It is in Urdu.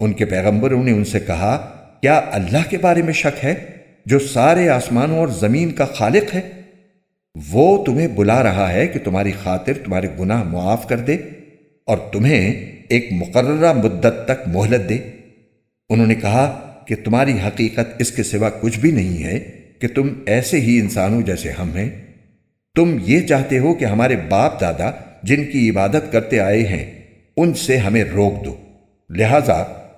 ان کے پیغمبروں نے ان سے کہا، کیا اللہ کے بارے میں شک ہے؟ جو سارے آسمانوں اور زمین کا خالق ہے، وہ تمہیں بلا رہا ہے کہ تمہاری خاطر تمہارے گناہ معاف کر دے اور تمہیں ایک مقررہ مدت تک مہلت دے۔ انہوں نے کہا کہ تمہاری حقیقت اس کے سوا کچھ بھی نہیں ہے کہ تم ایسے ہی انسانوں جیسے ہم ہیں۔ تم یہ چاہتے ہو کہ ہمارے باپ دادا جن کی عبادت کرتے آئے ہیں، ان سے ہمیں روک دو۔ لہذا